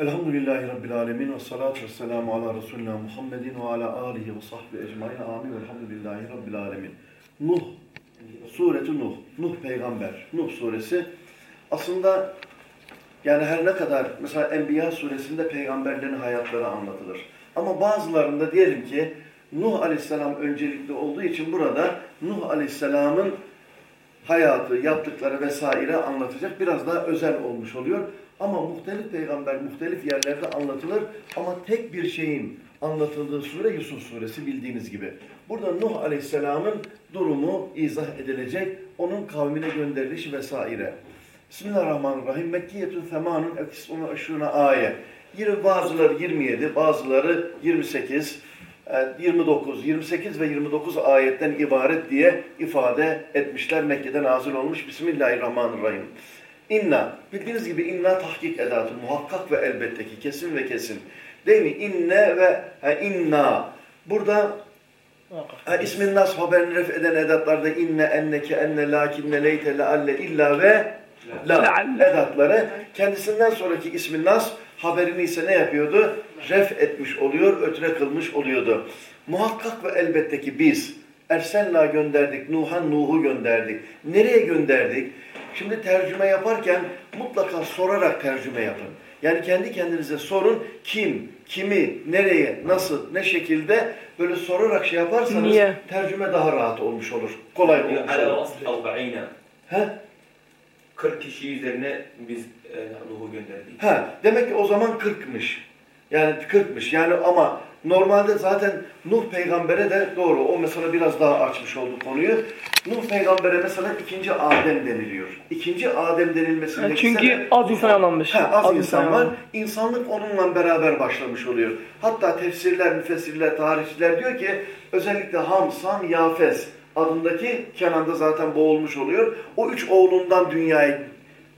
Elhamdülillahi Rabbil Alemin ve salatu ve selamu ala Resulina Muhammedin ve ala alihi ve sahbihi ecmain. Amin. Elhamdülillahi Rabbil Alemin. Nuh, sureti Nuh, Nuh peygamber, Nuh suresi. Aslında yani her ne kadar mesela Enbiya suresinde peygamberlerin hayatları anlatılır. Ama bazılarında diyelim ki Nuh aleyhisselam öncelikli olduğu için burada Nuh aleyhisselamın hayatı, yaptıkları vesaire anlatacak. Biraz daha özel olmuş oluyor. Ama muhtelif peygamber muhtelif yerlerde anlatılır. Ama tek bir şeyin anlatıldığı sure Yusuf suresi bildiğiniz gibi. Burada Nuh aleyhisselamın durumu izah edilecek. Onun kavmine gönderilişi vesaire. Bismillahirrahmanirrahim. Mekkiyetün femanun ekisunu aşırına ayet. Yine bazıları 27, bazıları 28, 29, 28 ve 29 ayetten ibaret diye ifade etmişler. Mekke'de nazil olmuş. Bismillahirrahmanirrahim. İnna, bildiğiniz gibi inna tahkik edatı, muhakkak ve elbette ki, kesin ve kesin. Değil mi? İnne ve ha, inna. Burada ha, ismin nas haberini ref eden edatlarda inne, enneke, enne, lakinne, leyte, lealle, illa ve la edatları. Kendisinden sonraki ismin nas haberini ise ne yapıyordu? Ref etmiş oluyor, ötüre kılmış oluyordu. Muhakkak ve elbette ki biz Ersenla gönderdik, Nuhan Nuh'u gönderdik. Nereye gönderdik? Şimdi tercüme yaparken mutlaka sorarak tercüme yapın. Yani kendi kendinize sorun kim, kimi, nereye, nasıl, ne şekilde böyle sorarak şey yaparsanız Niye? tercüme daha rahat olmuş olur. Kolay olmuş olur. He? 40 kişi üzerine biz e, ruhu gönderdik. Ha, demek ki o zaman 40'mış. Yani 40'mış. Yani ama normalde zaten Nuh peygambere de doğru. O mesela biraz daha açmış oldu konuyu. Nuh peygambere mesela ikinci Adem deniliyor. İkinci Adem denilmesindeki Yani çünkü sebep- az insan yalanmış. He, az, Az insan var. İnsanlık onunla beraber başlamış oluyor. Hatta tefsirler, müfessirler, tarihçiler diyor ki özellikle Ham, Sam, Yafes adındaki Kenan'da zaten boğulmuş oluyor. O üç oğlundan dünyaya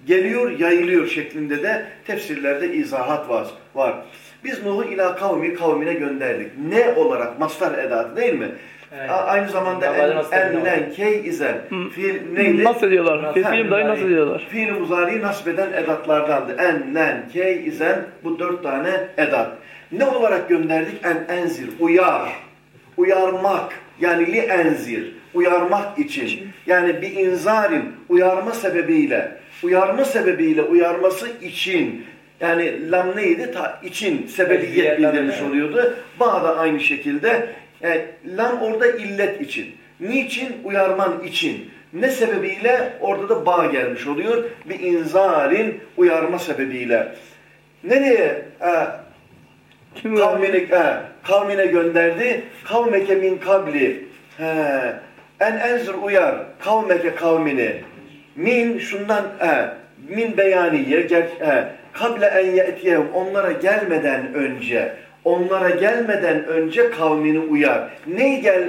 geliyor, yayılıyor şeklinde de tefsirlerde izahat var. var. Biz Nuh'u ila kavmi kavmine gönderdik. Ne olarak? Mastar edatı değil mi? Evet. Aynı zamanda Normalde en, nasıl en, ediyorlar? len, key, izen. Fiil neydi? Nasıl ediyorlar? Film dahi nasıl ediyorlar? Fiil-i muzariyi nasbeden edatlardandı. En, len, key, izen bu dört tane edat. Ne olarak gönderdik? En, enzir, uyar, uyarmak yani li enzir, uyarmak için. Yani bir inzarin uyarma sebebiyle, uyarma sebebiyle uyarması için yani lam neydi? Ta, için sebebiyet bildirmiş oluyordu. Ba da aynı şekilde. Yani lam orada illet için. Niçin? Uyarman için. Ne sebebiyle? Orada da ba gelmiş oluyor. Bir inzarin uyarma sebebiyle. Nereye? E, Kim kavmine, he, kavmine gönderdi. Kavmeke min kabli. He, en enzir uyar. Kavmeke kavmini. Min şundan he, min beyaniye. Ger, he, kable en ye'tiyehum. Onlara gelmeden önce onlara gelmeden önce kavmini uyar. Ney gel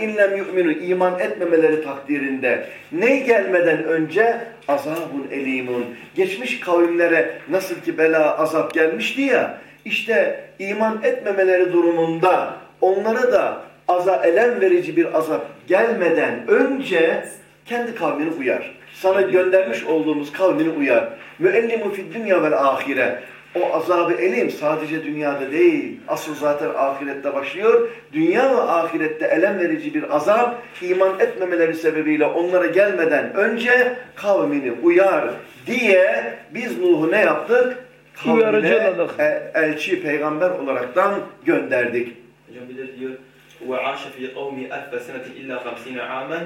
inlem yu'minu iman etmemeleri takdirinde. Ney gelmeden önce azabun elimun. Geçmiş kavimlere nasıl ki bela azap gelmişti ya. İşte iman etmemeleri durumunda onlara da aza elem verici bir azap gelmeden önce kendi kavmini uyar Sana göndermiş olduğumuz kavmini uyar. Müellimu fid dünya vel ahire. O azabı elim sadece dünyada değil, asıl zaten ahirette başlıyor. Dünya ve ahirette elem verici bir azap, iman etmemeleri sebebiyle onlara gelmeden önce kavmini uyar diye biz Nuh'u ne yaptık? Uyarıcı Kavmine olarak. e- elçi, peygamber olaraktan gönderdik. Hocam bir de diyor وَعَاشَ فِي قَوْمِ أَلْفَ سَنَةٍ إِلَّا خَمْسِينَ عَامًا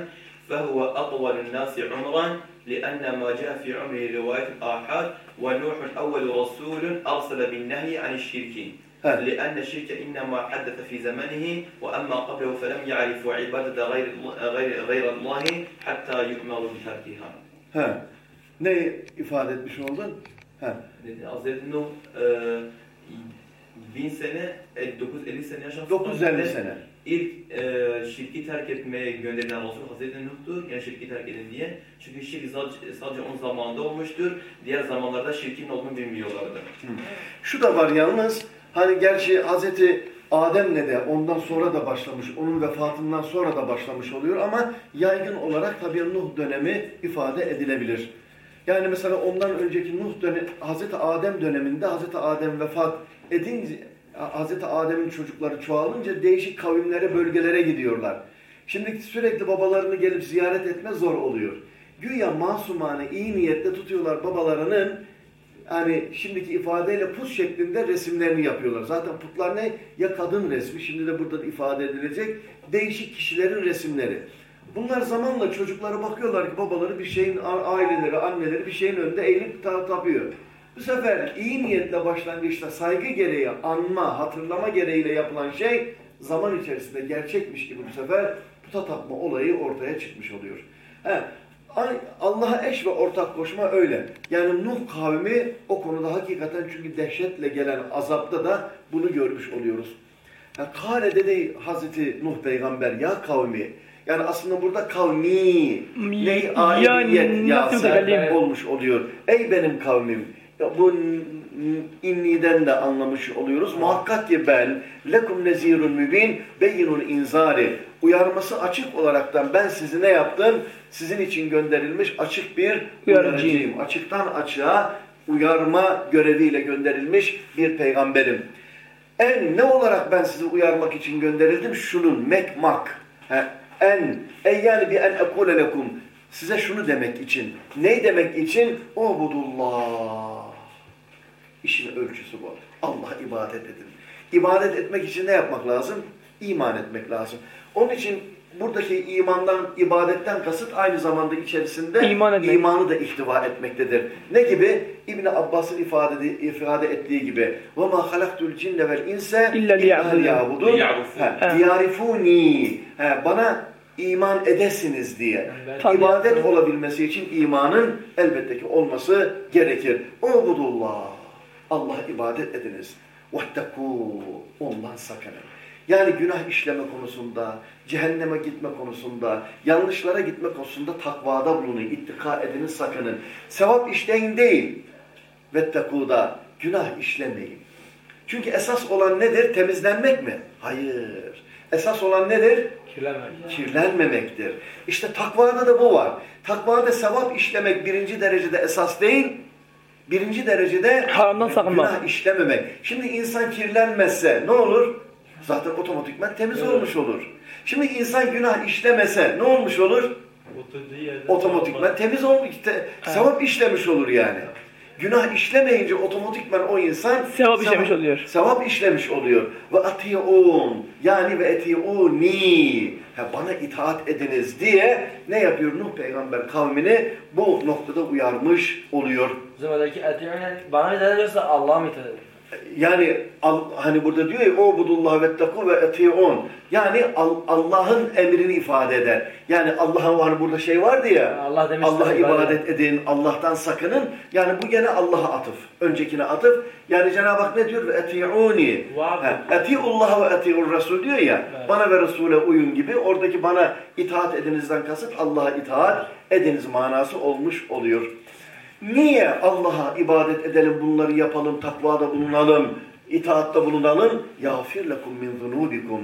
فَهُوَ أَطْوَلُ النَّاسِ عُمْرًا لِأَنَّ مَا جَاءَ فِي عُمْرِهِ رِوَايَةُ الْآحَادِ وَنُوحٌ أَوَّلُ رَسُولٌ أَرْسَلَ بِالنَّهْيِ عَنِ الشِّرْكِ ها. لأن الشرك إنما حدث في زمنه وأما قبله فلم يعرفوا عبادة غير غير غير الله حتى يؤمروا بتركها. He. Ne ifade etmiş oldun? Dedi Hazreti Nuh e, bin sene, e, 950 sene yaşamış. 950 sene. İlk e, şirki terk etmeye gönderilen Resul Hazreti Nuh'tur. Yani şirki terk edin diye. Çünkü şirk sadece, onun zamanında olmuştur. Diğer zamanlarda şirkin olduğunu bilmiyorlardı. Şu da var yalnız, hani gerçi Hazreti Adem'le de ondan sonra da başlamış, onun vefatından sonra da başlamış oluyor ama yaygın olarak tabii Nuh dönemi ifade edilebilir. Yani mesela ondan önceki Nuh dönemi, Hazreti Adem döneminde Hazreti Adem vefat edince, Hazreti Adem'in çocukları çoğalınca değişik kavimlere, bölgelere gidiyorlar. Şimdi sürekli babalarını gelip ziyaret etme zor oluyor. Güya masumane, iyi niyetle tutuyorlar babalarının hani şimdiki ifadeyle pus şeklinde resimlerini yapıyorlar. Zaten putlar ne? Ya kadın resmi, şimdi de burada ifade edilecek değişik kişilerin resimleri. Bunlar zamanla çocuklara bakıyorlar ki babaları bir şeyin, aileleri, anneleri bir şeyin önünde eğilip tapıyor. Bu sefer iyi niyetle başlangıçta saygı gereği, anma, hatırlama gereğiyle yapılan şey zaman içerisinde gerçekmiş gibi bu sefer puta tapma olayı ortaya çıkmış oluyor. He, Allah'a eş ve ortak koşma öyle. Yani Nuh kavmi o konuda hakikaten çünkü dehşetle gelen azapta da bunu görmüş oluyoruz. Yani Kale dedi Hazreti Nuh peygamber ya kavmi. Yani aslında burada kavmi ne aidiyet ya olmuş oluyor. Ey benim kavmim. Ya bu inniden de anlamış oluyoruz. Muhakkak ki ben lekum nezirun mübin beyinul inzari uyarması açık olaraktan ben sizi ne yaptım? Sizin için gönderilmiş açık bir uyarıcıyım. Açıktan açığa uyarma göreviyle gönderilmiş bir peygamberim. En ne olarak ben sizi uyarmak için gönderildim? Şunun mekmak. He, en, en yani bir en ekule lekum. Size şunu demek için. Ne demek için? Ubudullah. İşin ölçüsü bu. Allah ibadet edin. İbadet etmek için ne yapmak lazım? İman etmek lazım. Onun için buradaki imandan, ibadetten kasıt aynı zamanda içerisinde İman imanı da ihtiva etmektedir. Ne gibi? İbn Abbas'ın ifade, ifade ettiği gibi وَمَا خَلَقْتُ الْجِنَّ وَالْاِنْسَ اِلَّا لِيَعْبُدُونَ Diyarifuni. Bana iman edesiniz diye. Yani İbadet olabilmesi için imanın elbette ki olması gerekir. Ubudullah. Allah'a ibadet ediniz. وَاتَّقُوا Ondan sakının. Yani günah işleme konusunda, cehenneme gitme konusunda, yanlışlara gitme konusunda takvada bulunun, ittika edinin, sakının. Sevap işleyin değil. Vettekuda, günah işlemeyin. Çünkü esas olan nedir? Temizlenmek mi? Hayır. Esas olan nedir? Kirlenmemek. Kirlenmemektir. İşte takvada da bu var. Takvada sevap işlemek birinci derecede esas değil, birinci derecede haramdan sakınmak. Günah işlememek. Şimdi insan kirlenmezse ne olur? Zaten otomatikman temiz evet. olmuş olur. Şimdi insan günah işlemese ne olmuş olur? Otomatikman temiz olmuş. Te, sevap işlemiş olur yani. Günah işlemeyince otomatikman o insan sevap işlemiş oluyor. Sevap işlemiş oluyor. Ve atiun yani ve etiuni bana itaat ediniz diye ne yapıyor Nuh peygamber kavmini bu noktada uyarmış oluyor. Zımmadaki etiun bana itaat ediyorsa Allah'a mı itaat ediyor? Yani hani burada diyor ya o budullah ve taku ve etiun. Yani Allah'ın emrini ifade eder. Yani Allah'ın hani burada şey vardı ya. Allah Allah'a ibadet edin, Allah'tan sakının. Yani bu gene Allah'a atıf. Öncekine atıf. Yani Cenab-ı Hak ne diyor? Ve etiuni. Etiullah ve etiur Resul diyor ya. Evet. Bana ve Resul'e uyun gibi. Oradaki bana itaat edinizden kasıt Allah'a itaat ediniz manası olmuş oluyor. Niye Allah'a ibadet edelim, bunları yapalım, takvada bulunalım, itaatta bulunalım? يَغْفِرْ لَكُمْ مِنْ ذُنُوبِكُمْ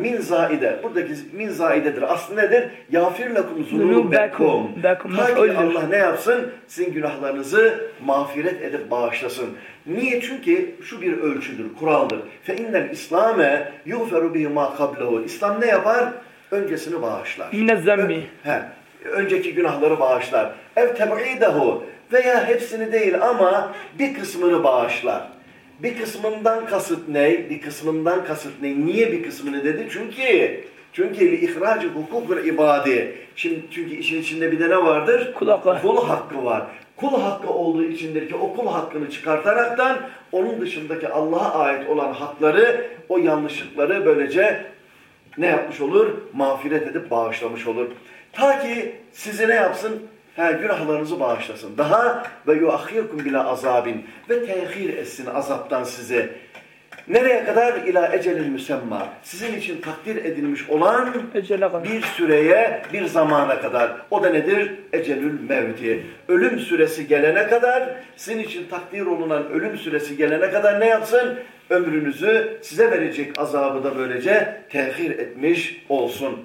min zaide. Buradaki min zaidedir. Aslı nedir? Yafir lekum zunubekum. Ta ki Allah ne yapsın? Sizin günahlarınızı mağfiret edip bağışlasın. Niye? Çünkü şu bir ölçüdür, kuraldır. Fe innel İslame yuğferu bihi ma kablehu. İslam ne yapar? Öncesini bağışlar. Minne zembi. He. Önceki günahları bağışlar. Ev teb'idehu veya hepsini değil ama bir kısmını bağışlar. Bir kısmından kasıt ne? Bir kısmından kasıt ne? Niye bir kısmını dedi? Çünkü çünkü ihracı hukuk ibadi. Şimdi çünkü işin içinde bir de ne vardır? Kul hakkı. Kul hakkı var. Kul hakkı olduğu içindeki o kul hakkını çıkartaraktan onun dışındaki Allah'a ait olan hakları, o yanlışlıkları böylece ne yapmış olur? Mağfiret edip bağışlamış olur. Ta ki sizi ne yapsın? He, günahlarınızı bağışlasın. Daha ve yuahhirkum bila azabin ve tehir etsin azaptan size. Nereye kadar? İla ecelil müsemma. Sizin için takdir edilmiş olan bir süreye, bir zamana kadar. O da nedir? Ecelül mevti. Ölüm süresi gelene kadar, sizin için takdir olunan ölüm süresi gelene kadar ne yapsın? Ömrünüzü size verecek azabı da böylece tehir etmiş olsun.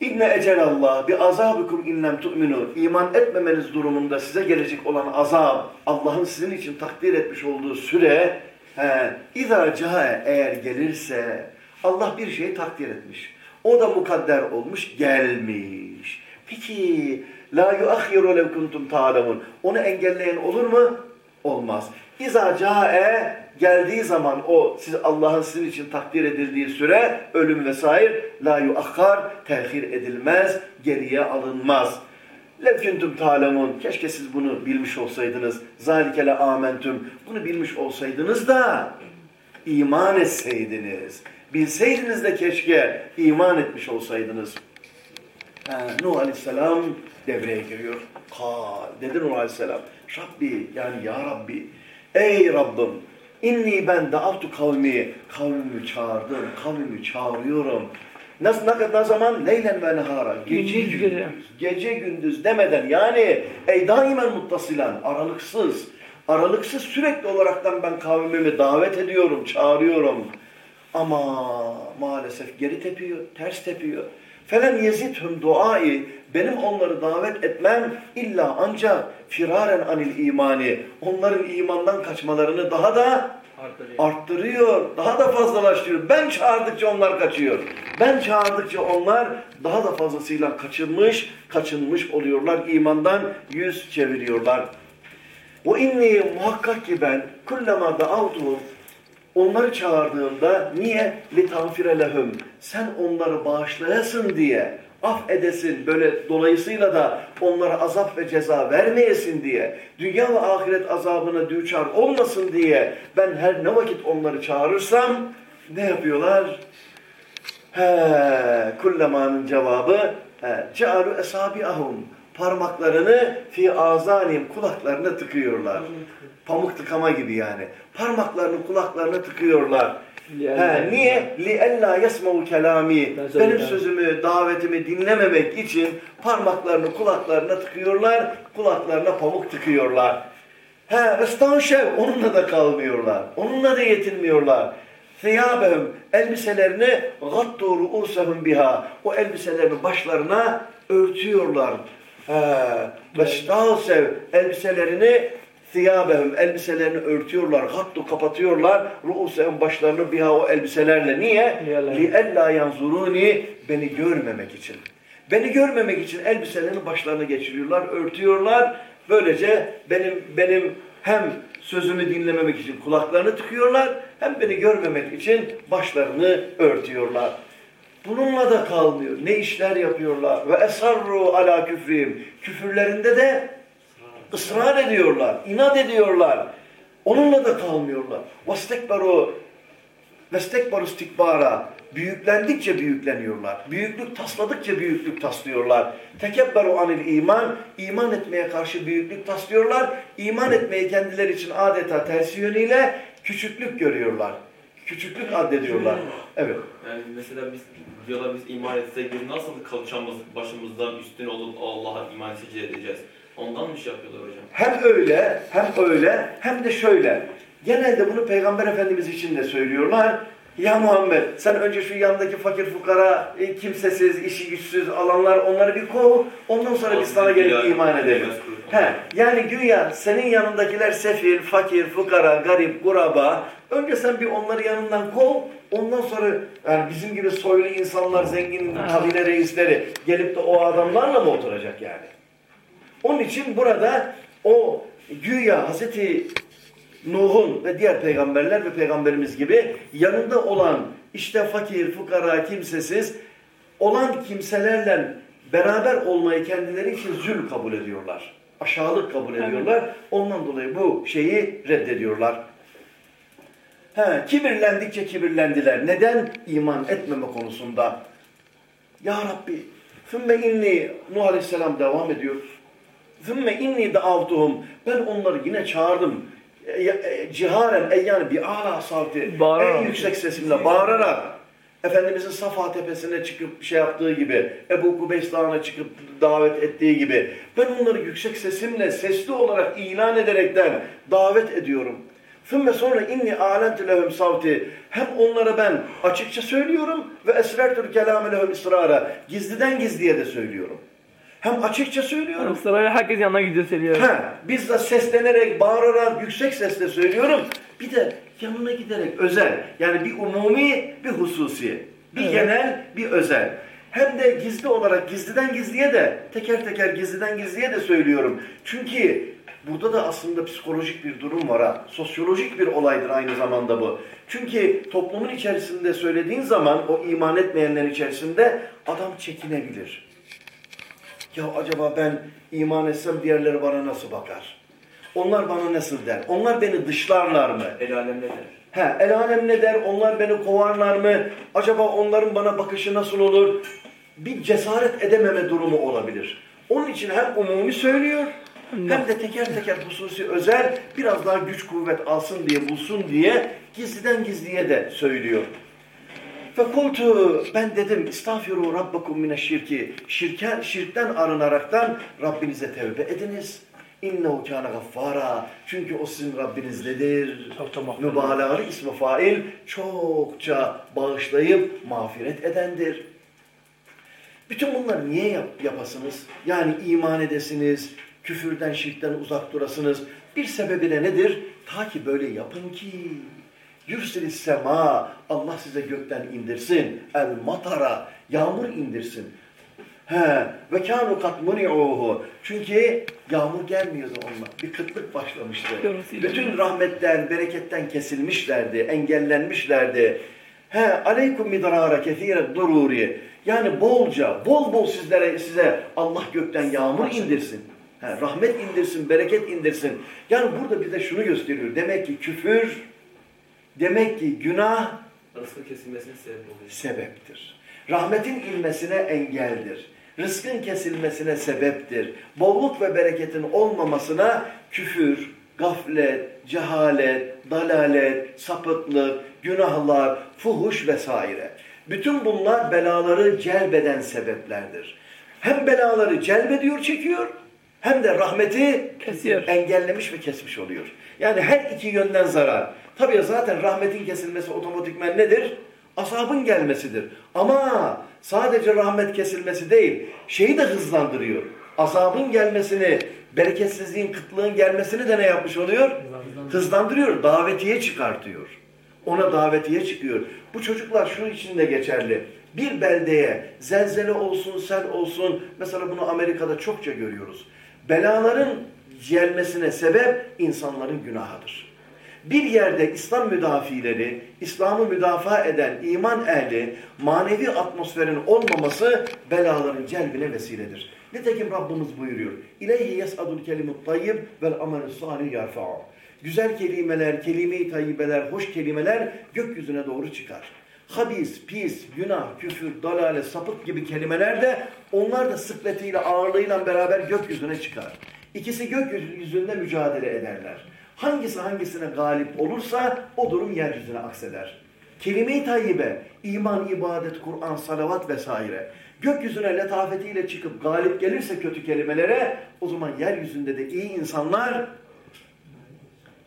İnne ecelallah bi azabikum inlem tu'minun. İman etmemeniz durumunda size gelecek olan azap, Allah'ın sizin için takdir etmiş olduğu süre, he, İza cae eğer gelirse, Allah bir şeyi takdir etmiş. O da mukadder olmuş, gelmiş. Peki, la yuakhiru lev kuntum ta'lemun. Onu engelleyen olur mu? Olmaz. İza cae geldiği zaman o siz Allah'ın sizin için takdir edildiği süre ölüm vesaire la yuakhar tehir edilmez, geriye alınmaz. Lev kuntum ta'lemun. Keşke siz bunu bilmiş olsaydınız. Zalike le amentum. Bunu bilmiş olsaydınız da iman etseydiniz. Bilseydiniz de keşke iman etmiş olsaydınız. Ha, Nuh Aleyhisselam devreye giriyor. Kal, dedi Nuh Aleyhisselam. Rabbi yani ya Rabbi. Ey Rabbim inni ben da'avtu kavmi. Kavmimi çağırdım. Kavmimi çağırıyorum. Nasıl, ne, ne zaman? Leylen ve nehara. Gece Gündüz gündüz. gece. Gündüz demeden yani ey daimen muttasılan aralıksız. Aralıksız sürekli olaraktan ben kavmimi davet ediyorum, çağırıyorum. Ama maalesef geri tepiyor, ters tepiyor. Felem yezithum duai benim onları davet etmem illa ancak firaren anil imani onların imandan kaçmalarını daha da arttırıyor, daha da fazlalaştırıyor. Ben çağırdıkça onlar kaçıyor. Ben çağırdıkça onlar daha da fazlasıyla kaçınmış, kaçınmış oluyorlar. imandan yüz çeviriyorlar. O inni muhakkak ki ben kullama da'avtuhum onları çağırdığımda niye litanfire lehum sen onları bağışlayasın diye af edesin böyle dolayısıyla da onlara azap ve ceza vermeyesin diye dünya ve ahiret azabına düçar olmasın diye ben her ne vakit onları çağırırsam ne yapıyorlar? He, kullemanın cevabı he, cealu esabiahum parmaklarını fi azanim kulaklarına tıkıyorlar. Pamuk tıkama gibi yani. Parmaklarını kulaklarına tıkıyorlar. He, niye? Ella yesmau kelami. Benim sözümü, davetimi dinlememek için parmaklarını kulaklarına tıkıyorlar, kulaklarına pamuk tıkıyorlar. He, estanşev onunla da kalmıyorlar. Onunla da yetinmiyorlar. Thiyabehum elbiselerini gattu ru'usahum biha. O elbiselerini başlarına örtüyorlar. He, ve elbiselerini thiyabehum elbiselerini örtüyorlar. Gattu kapatıyorlar. Ru'usahum başlarını biha o elbiselerle. Niye? Li ella yanzuruni beni görmemek için. Beni görmemek için elbiselerini başlarına geçiriyorlar, örtüyorlar. Böylece benim benim hem sözümü dinlememek için kulaklarını tıkıyorlar, hem beni görmemek için başlarını örtüyorlar. Bununla da kalmıyor. Ne işler yapıyorlar? Ve esarru ala küfrihim. Küfürlerinde de ısrar ediyorlar, inat ediyorlar. Onunla da kalmıyorlar. Vestekberu Vestekbaru istikbara. Büyüklendikçe büyükleniyorlar. Büyüklük tasladıkça büyüklük taslıyorlar. Tekebberu anil iman. iman etmeye karşı büyüklük taslıyorlar. İman etmeyi kendileri için adeta tersi yönüyle küçüklük görüyorlar. Küçüklük addediyorlar. Evet. Yani mesela biz diyorlar biz iman etsek biz nasıl kalçamız başımızdan üstün olup Allah'a iman edeceğiz? Ondan mı şey yapıyorlar hocam? Hem öyle, hem öyle, hem de şöyle. Genelde bunu Peygamber Efendimiz için de söylüyorlar. Ya Muhammed sen önce şu yandaki fakir fukara, e, kimsesiz, işi güçsüz alanlar onları bir kov. Ondan sonra biz sana gelip iman edelim. He, yani güya senin yanındakiler sefil, fakir, fukara, garip, kuraba. Önce sen bir onları yanından kov. Ondan sonra yani bizim gibi soylu insanlar, zengin kabile reisleri gelip de o adamlarla mı oturacak yani? Onun için burada o güya Hazreti Nuh'un ve diğer peygamberler ve peygamberimiz gibi yanında olan işte fakir, fukara, kimsesiz olan kimselerle beraber olmayı kendileri için zül kabul ediyorlar. Aşağılık kabul ediyorlar. Ondan dolayı bu şeyi reddediyorlar. He, kibirlendikçe kibirlendiler. Neden? İman etmeme konusunda. Ya Rabbi, ثُمَّ inni Nuh Aleyhisselam devam ediyor. ثُمَّ inni دَعَوْتُهُمْ Ben onları yine çağırdım. E, e, Ciharen, e, yani bir ala savti, Bağırarak. en yüksek sesimle bağırarak. Efendimizin Safa tepesine çıkıp şey yaptığı gibi, Ebu Kubeys Dağı'na çıkıp davet ettiği gibi, ben onları yüksek sesimle, sesli olarak ilan ederekten davet ediyorum. Sümme sonra inni a'lentu lehum savti. Hem onlara ben açıkça söylüyorum ve esrertul kelame lehum israra. Gizliden gizliye de söylüyorum. Hem açıkça söylüyorum. Sırayla herkes yanına gidiyor söylüyor. Ha, bizzat seslenerek, bağırarak, yüksek sesle söylüyorum. Bir de yanına giderek özel. Yani bir umumi, bir hususi. Bir Evet. genel, bir özel. Hem de gizli olarak gizliden gizliye de teker teker gizliden gizliye de söylüyorum. Çünkü burada da aslında psikolojik bir durum var ha. Sosyolojik bir olaydır aynı zamanda bu. Çünkü toplumun içerisinde söylediğin zaman o iman etmeyenlerin içerisinde adam çekinebilir. Ya acaba ben iman etsem diğerleri bana nasıl bakar? Onlar bana nasıl der? Onlar beni dışlarlar mı? El alem ne der? He, el alem ne der? Onlar beni kovarlar mı? Acaba onların bana bakışı nasıl olur? Bir cesaret edememe durumu olabilir. Onun için hem umumi söylüyor hem de teker teker hususi özel biraz daha güç kuvvet alsın diye bulsun diye gizliden gizliye de söylüyor. Fekultu ben dedim istağfiru rabbakum mineşşirki şirken şirkten arınaraktan Rabbinize tevbe ediniz. İnnehu kâne gaffara. Çünkü o sizin da mağfiret. Mübalağalı ismi fail çokça bağışlayıp mağfiret edendir. Bütün bunları niye yap, yapasınız? Yani iman edesiniz, küfürden, şirkten uzak durasınız. Bir sebebi de nedir? Ta ki böyle yapın ki yürsilis sema Allah size gökten indirsin. El matara yağmur indirsin. He ve kânu kat muni'uhu. Çünkü yağmur gelmiyordu onunla. Bir kıtlık başlamıştı. Bütün rahmetten, bereketten kesilmişlerdi, engellenmişlerdi. He, aleykum midrara kethire dururi. Yani bolca, bol bol sizlere size Allah gökten yağmur indirsin. He, rahmet indirsin, bereket indirsin. Yani burada bize şunu gösteriyor. Demek ki küfür, demek ki günah Rızkın kesilmesine sebep oluyor. sebeptir. Rahmetin ilmesine engeldir. Rızkın kesilmesine sebeptir. Bolluk ve bereketin olmamasına küfür, gaflet, cehalet, dalalet, sapıklık, günahlar, fuhuş vesaire. Bütün bunlar belaları celbeden sebeplerdir. Hem belaları celbediyor, çekiyor hem de rahmeti Kesiyor. engellemiş ve kesmiş oluyor. Yani her iki yönden zarar. Tabii zaten rahmetin kesilmesi otomatikmen nedir? Asabın gelmesidir. Ama sadece rahmet kesilmesi değil, şeyi de hızlandırıyor. Azabın gelmesini, bereketsizliğin, kıtlığın gelmesini de ne yapmış oluyor? Hızlandırıyor, davetiye çıkartıyor. Ona davetiye çıkıyor. Bu çocuklar şunun için de geçerli. Bir beldeye zelzele olsun, sel olsun, mesela bunu Amerika'da çokça görüyoruz. Belaların gelmesine sebep insanların günahıdır. Bir yerde İslam müdafileri, İslam'ı müdafaa eden iman ehli, manevi atmosferin olmaması belaların celbine vesiledir. Nitekim Rabbimiz buyuruyor. İleyhi yes'adul kelimut tayyib vel amelü salih yarfa'u. Güzel kelimeler, kelime-i tayyibeler, hoş kelimeler gökyüzüne doğru çıkar. Habis, pis, günah, küfür, dalalet, sapık gibi kelimeler de onlar da sıkletiyle, ağırlığıyla beraber gökyüzüne çıkar. İkisi gökyüzünde mücadele ederler. Hangisi hangisine galip olursa o durum yeryüzüne akseder. Kelime-i tayyibe, iman, ibadet, Kur'an, salavat vesaire. Gökyüzüne letafetiyle çıkıp galip gelirse kötü kelimelere o zaman yeryüzünde de iyi insanlar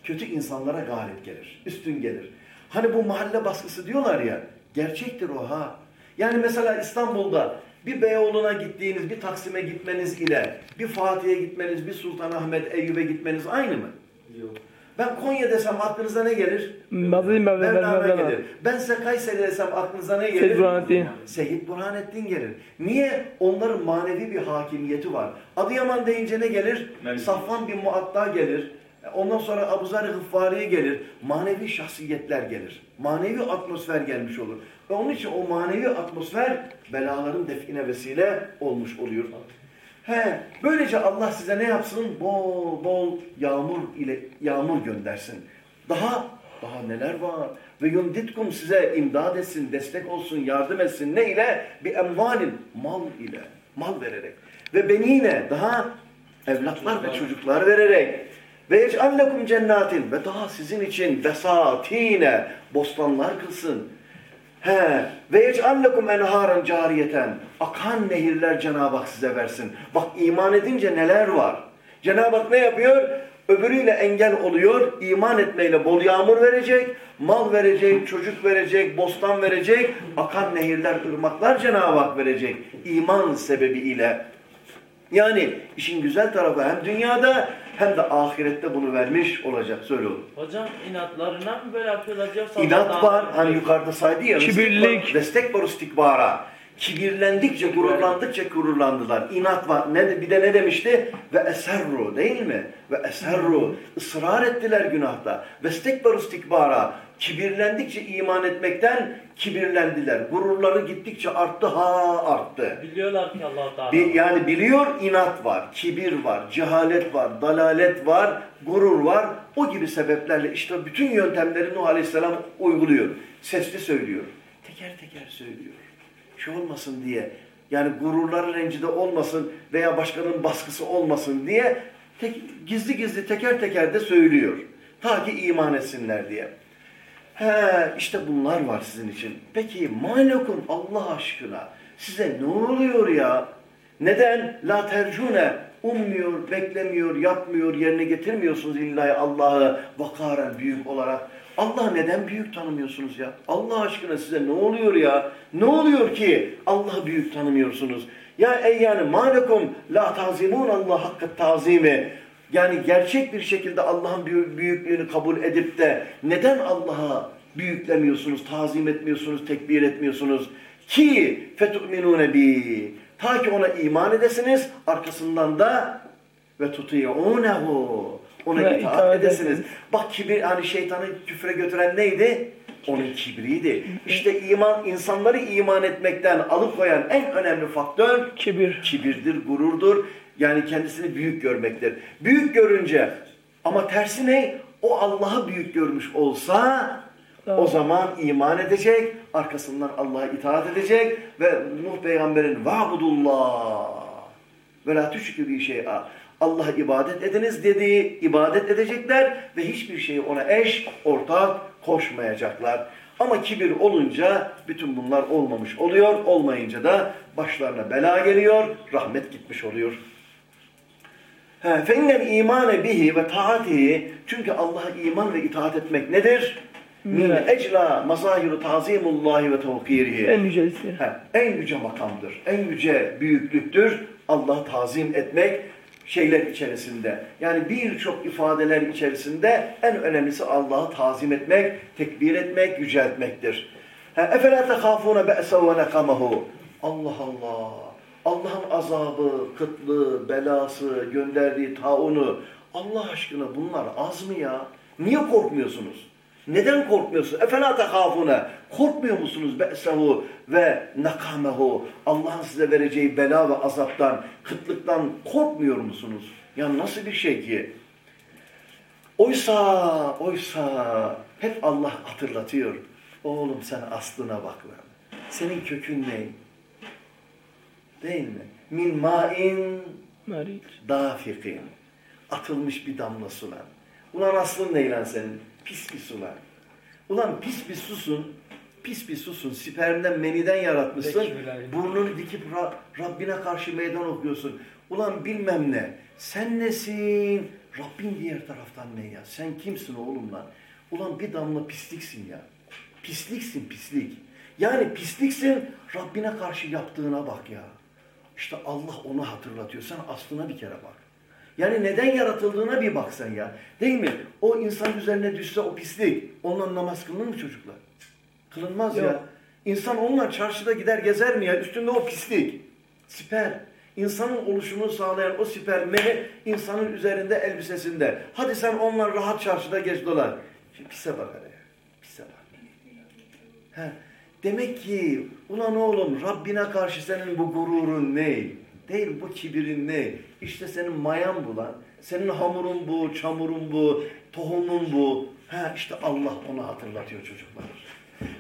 kötü insanlara galip gelir, üstün gelir. Hani bu mahalle baskısı diyorlar ya, gerçektir o ha. Yani mesela İstanbul'da bir Beyoğlu'na gittiğiniz, bir Taksim'e gitmeniz ile bir Fatih'e gitmeniz, bir Sultanahmet, Eyüp'e gitmeniz aynı mı? Ben Konya desem aklınıza ne gelir? Bazı Mevlana Mevlana Mevlana. gelir. Ben size Kayseri desem aklınıza ne gelir? Seyyid Burhanettin. Seyyid Burhanettin gelir. Niye? Onların manevi bir hakimiyeti var. Adıyaman deyince ne gelir? Mevlid. Safvan bin Muatta gelir. Ondan sonra Abu Zar-ı Gıffari'ye gelir. Manevi şahsiyetler gelir. Manevi atmosfer gelmiş olur. Ve onun için o manevi atmosfer belaların define vesile olmuş oluyor. He, böylece Allah size ne yapsın? Bol bol yağmur ile yağmur göndersin. Daha daha neler var? Ve yumditkum size imdad etsin, destek olsun, yardım etsin. Ne ile? Bir emvalin, mal ile, mal vererek. Ve benine, daha evlatlar ve çocuklar vererek. Ve yec'allekum cennatin ve daha sizin için vesatine, bostanlar kılsın. He ve yec'allekum enharen cariyeten. Akan nehirler Cenab-ı Hak size versin. Bak iman edince neler var? Cenab-ı Hak ne yapıyor? Öbürüyle engel oluyor. iman etmeyle bol yağmur verecek, mal verecek, çocuk verecek, bostan verecek, akan nehirler, ırmaklar Cenab-ı Hak verecek. İman sebebiyle. Yani işin güzel tarafı hem dünyada hem de ahirette bunu vermiş olacak. Söyle oğlum. Hocam inatlarına mı böyle yapıyorlar İnat var. Hani yukarıda saydı ya. Kibirlik. Destek var istikbara. Kibirlendikçe, gururlandıkça gururlandılar. İnat var. Ne, bir de ne demişti? Ve eserru değil mi? Ve eserru. ısrar ettiler günahta. Ve istekbar istikbara. Kibirlendikçe iman etmekten kibirlendiler. Gururları gittikçe arttı ha arttı. Biliyorlar ki Allah Teala. Bir, yani biliyor inat var, kibir var, cehalet var, dalalet var, gurur var. O gibi sebeplerle işte bütün yöntemleri Nuh Aleyhisselam uyguluyor. Sesli söylüyor. Teker teker söylüyor. Şey olmasın diye. Yani gururları rencide olmasın veya başkanın baskısı olmasın diye tek, gizli gizli teker teker de söylüyor. Ta ki iman etsinler diye. He işte bunlar var sizin için. Peki malekum Allah aşkına size ne oluyor ya? Neden? La tercune ummuyor, beklemiyor, yapmıyor, yerine getirmiyorsunuz illahi Allah'ı vakaren büyük olarak. Allah neden büyük tanımıyorsunuz ya? Allah aşkına size ne oluyor ya? Ne oluyor ki Allah'ı büyük tanımıyorsunuz? Ya ey yani malekum la tazimun Allah hakkı tazimi. Yani gerçek bir şekilde Allah'ın büyü- büyüklüğünü kabul edip de neden Allah'a büyüklemiyorsunuz, tazim etmiyorsunuz, tekbir etmiyorsunuz? Ki fetu'minune bi. Ta ki ona iman edesiniz, arkasından da ve tuti'unehu. Ona itaat itaat edesiniz. edesiniz. Bak kibir, hani şeytanı küfre götüren neydi? Onun kibriydi. İşte iman, insanları iman etmekten alıkoyan en önemli faktör Kibir. kibirdir, gururdur. Yani kendisini büyük görmektir. Büyük görünce ama tersi ne? O Allah'ı büyük görmüş olsa Tamam. o zaman iman edecek, arkasından Allah'a itaat edecek ve Nuh peygamberin va'budullah ve la tüşrikü bir şey Allah'a ibadet ediniz dediği ibadet edecekler ve hiçbir şeyi ona eş, ortak koşmayacaklar. Ama kibir olunca bütün bunlar olmamış oluyor. Olmayınca da başlarına bela geliyor, rahmet gitmiş oluyor. فَاِنَّ imane bihi ve taatihi Çünkü Allah'a iman ve itaat etmek nedir? Min Evet. ecla mazahiru tazimullahi ve tevkirihi. En yücelisi. Ha, en yüce makamdır, en yüce büyüklüktür Allah'ı tazim etmek şeyler içerisinde. Yani birçok ifadeler içerisinde en önemlisi Allah'ı tazim etmek, tekbir etmek, yüceltmektir. اَفَلَا تَخَافُونَ بَأْسَوْ وَنَقَمَهُ Allah Allah! Allah'ın azabı, kıtlığı, belası, gönderdiği taunu Allah aşkına bunlar az mı ya? Niye korkmuyorsunuz? Neden korkmuyorsunuz? Efela tehafune. Korkmuyor musunuz be'sehu ve nakamehu? Allah'ın size vereceği bela ve azaptan, kıtlıktan korkmuyor musunuz? Ya nasıl bir şey ki? Oysa, oysa hep Allah hatırlatıyor. Oğlum sen aslına bak lan. Senin kökün ne? Değil mi? Min ma'in dafikin. Atılmış bir damla su lan. Ulan aslın ne lan senin? Pis bir su lan. Ulan pis bir susun, pis bir susun. Spermden, meniden yaratmışsın. Burnunu dikip Ra- Rabbine karşı meydan okuyorsun. Ulan bilmem ne. Sen nesin? Rabbin diğer taraftan ne ya? Sen kimsin oğlum lan? Ulan bir damla pisliksin ya. Pisliksin pislik. Yani pisliksin Rabbine karşı yaptığına bak ya. İşte Allah onu hatırlatıyor. Sen aslına bir kere bak. Yani neden yaratıldığına bir bak sen ya. Değil mi? O insan üzerine düşse o pislik. Onunla namaz kılınır mı çocuklar? Kılınmaz ya. Yok. İnsan onunla çarşıda gider gezer mi ya? Üstünde o pislik. Siper. İnsanın oluşumunu sağlayan o sipermeni insanın üzerinde elbisesinde. Hadi sen onunla rahat çarşıda geç dolar. Şimdi pise bak hele. Pise bak. He. Demek ki ulan oğlum Rabbine karşı senin bu gururun ne? Değil bu kibirin ne? İşte senin mayan bu lan. Senin hamurun bu, çamurun bu, tohumun bu. Ha işte Allah onu hatırlatıyor çocuklar.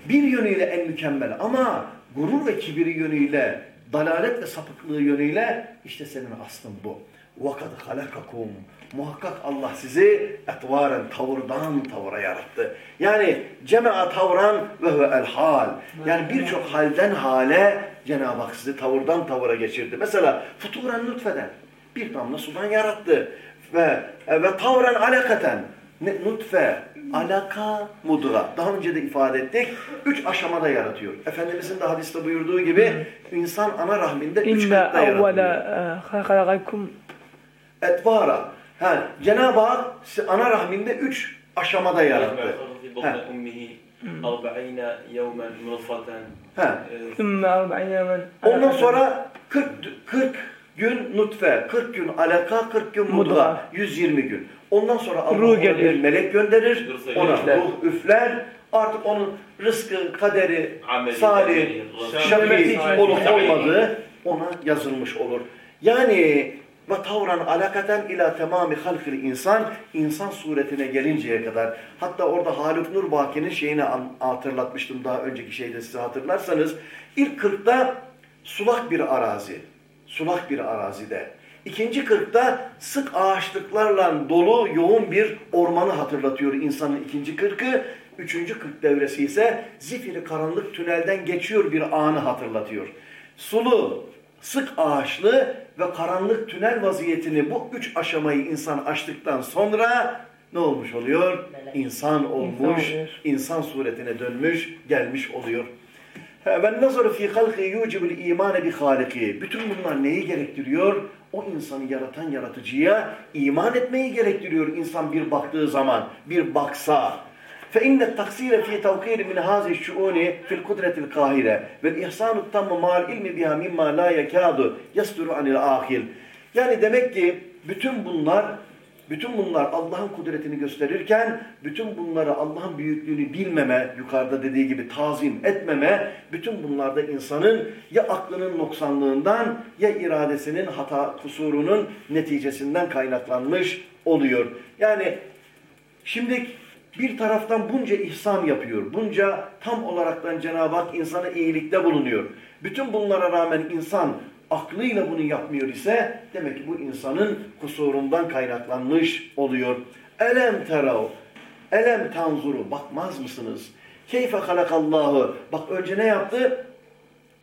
Bir yönüyle en mükemmel ama gurur ve kibiri yönüyle, dalalet ve sapıklığı yönüyle işte senin aslın bu. وَقَدْ خَلَقَكُمْ Muhakkak Allah sizi etvaren tavırdan tavıra yarattı. Yani cema'a tavran ve huve el hal. Yani birçok halden hale Cenab-ı Hak sizi tavırdan tavıra geçirdi. Mesela futuren nutfeden bir damla sudan yarattı. ve e, ve tavran alakaten ne, nutfe, alaka, mudga. Daha önce de ifade ettik. Üç aşamada yaratıyor. Efendimizin de hadiste buyurduğu gibi insan ana rahminde üç İnna kırkta yaratılıyor. evvela halakakum etvara. Ha, Cenab-ı Hak ana rahminde üç aşamada yarattı. Ha. Ondan sonra 40, 40 gün nutfe, 40 gün alaka, 40 gün mudga, 120 gün. Ondan sonra Allah bir melek gönderir, ona ruh üfler, artık onun rızkı, kaderi, salih, şakî olup olmadığı ona yazılmış olur. Yani ve tavran alakaten ila tamami halkil insan insan suretine gelinceye kadar hatta orada Haluk Nur şeyini hatırlatmıştım daha önceki şeyde size hatırlarsanız ilk kırkta sulak bir arazi sulak bir arazide İkinci kırkta sık ağaçlıklarla dolu yoğun bir ormanı hatırlatıyor insanın ikinci kırkı. Üçüncü kırk devresi ise zifiri karanlık tünelden geçiyor bir anı hatırlatıyor. Sulu, sık ağaçlı ve karanlık tünel vaziyetini bu üç aşamayı insan açtıktan sonra ne olmuş oluyor? İnsan olmuş, insan suretine dönmüş, gelmiş oluyor. Ve nazaru fi halqi yucibul iman bi haliki. Bütün bunlar neyi gerektiriyor? O insanı yaratan yaratıcıya iman etmeyi gerektiriyor insan bir baktığı zaman, bir baksa. فإن التقصير في توقير من هذه الشؤون في القدرة القاهرة والإحسان التام مع العلم بها مما لا يكاد يستر عن الآخر. Yani demek ki bütün bunlar bütün bunlar Allah'ın kudretini gösterirken bütün bunları Allah'ın büyüklüğünü bilmeme, yukarıda dediği gibi tazim etmeme, bütün bunlarda insanın ya aklının noksanlığından ya iradesinin hata kusurunun neticesinden kaynaklanmış oluyor. Yani şimdi bir taraftan bunca ihsan yapıyor, bunca tam olaraktan Cenab-ı Hak insana iyilikte bulunuyor. Bütün bunlara rağmen insan aklıyla bunu yapmıyor ise demek ki bu insanın kusurundan kaynaklanmış oluyor. Elem terav, elem tanzuru, bakmaz mısınız? Keyfe halakallahu. Bak önce ne yaptı?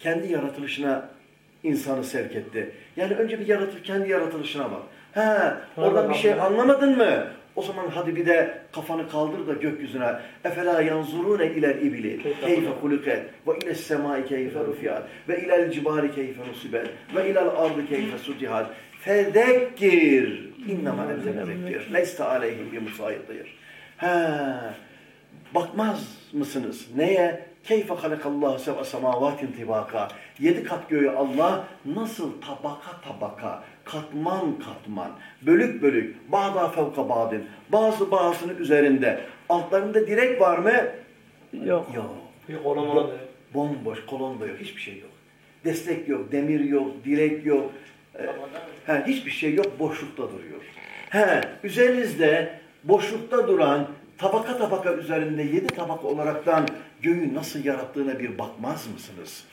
Kendi yaratılışına insanı sevk etti. Yani önce bir yaratır, kendi yaratılışına bak. He, oradan bir şey anlamadın mı? O zaman hadi bir de kafanı kaldır da gökyüzüne. Efela yanzurune ilel ibili keyfe huluket ve iles semai keyfe rufiyat ve ilel cibari keyfe nusibet ve ilel ardı keyfe sutihat. Fedekkir innama ente mezekkir. Leyste aleyhim bir musayyidir. He, bakmaz mısınız? Neye? Keyfe halakallahu seb'a semavatin tibaka. Yedi kat göğü Allah nasıl tabaka tabaka, katman katman, bölük bölük, bağda fevka badin, bazı bazısının üzerinde. Altlarında direk var mı? Yok. Yok. Bir kolum ona da. Bomboş, kolon da yok, hiçbir şey yok. Destek yok, demir yok, direk yok. Ee, he, hiçbir şey yok, boşlukta duruyor. He, üzerinizde boşlukta duran tabaka tabaka üzerinde yedi tabaka olaraktan göğü nasıl yarattığına bir bakmaz mısınız?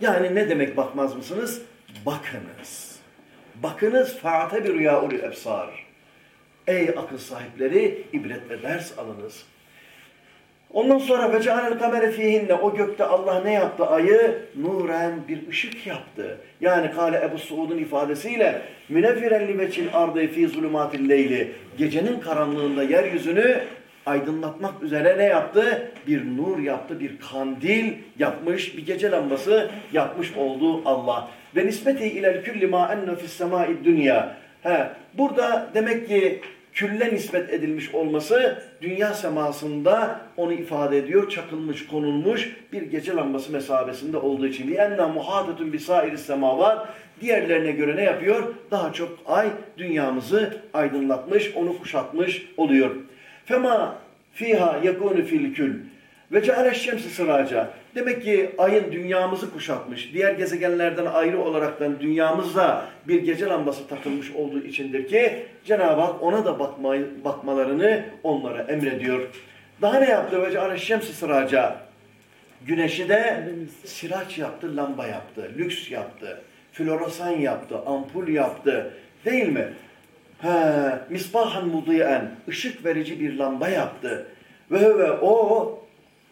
Yani ne demek bakmaz mısınız? Bakınız. Bakınız faate bir rüya ul ebsar. Ey akıl sahipleri ibret ve ders alınız. Ondan sonra ve cealel kamere fihinne o gökte Allah ne yaptı? Ayı nuren bir ışık yaptı. Yani Kale Ebu Suud'un ifadesiyle münevviren li veçil ardı fi zulümatil leyli gecenin karanlığında yeryüzünü aydınlatmak üzere ne yaptı? Bir nur yaptı, bir kandil yapmış, bir gece lambası yapmış olduğu Allah. Ve nispeti ilel külli ma enne fis semai dünya. He, burada demek ki külle nispet edilmiş olması dünya semasında onu ifade ediyor. Çakılmış, konulmuş bir gece lambası mesabesinde olduğu için. لِيَنَّا مُحَادَةٌ بِسَائِرِ السَّمَاوَاتِ Diğerlerine göre ne yapıyor? Daha çok ay dünyamızı aydınlatmış, onu kuşatmış oluyor. Fema fiha yekunu fil kül ve ceale şemsi sıraca. Demek ki ayın dünyamızı kuşatmış. Diğer gezegenlerden ayrı olaraktan dünyamızda bir gece lambası takılmış olduğu içindir ki Cenab-ı Hak ona da bakmayı, bakmalarını onlara emrediyor. Daha ne yaptı? Ve ceale şemsi sıraca. Güneşi de siraç yaptı, lamba yaptı, lüks yaptı, floresan yaptı, ampul yaptı. Değil mi? He, misbahan mudiyen, ışık verici bir lamba yaptı. Ve ve o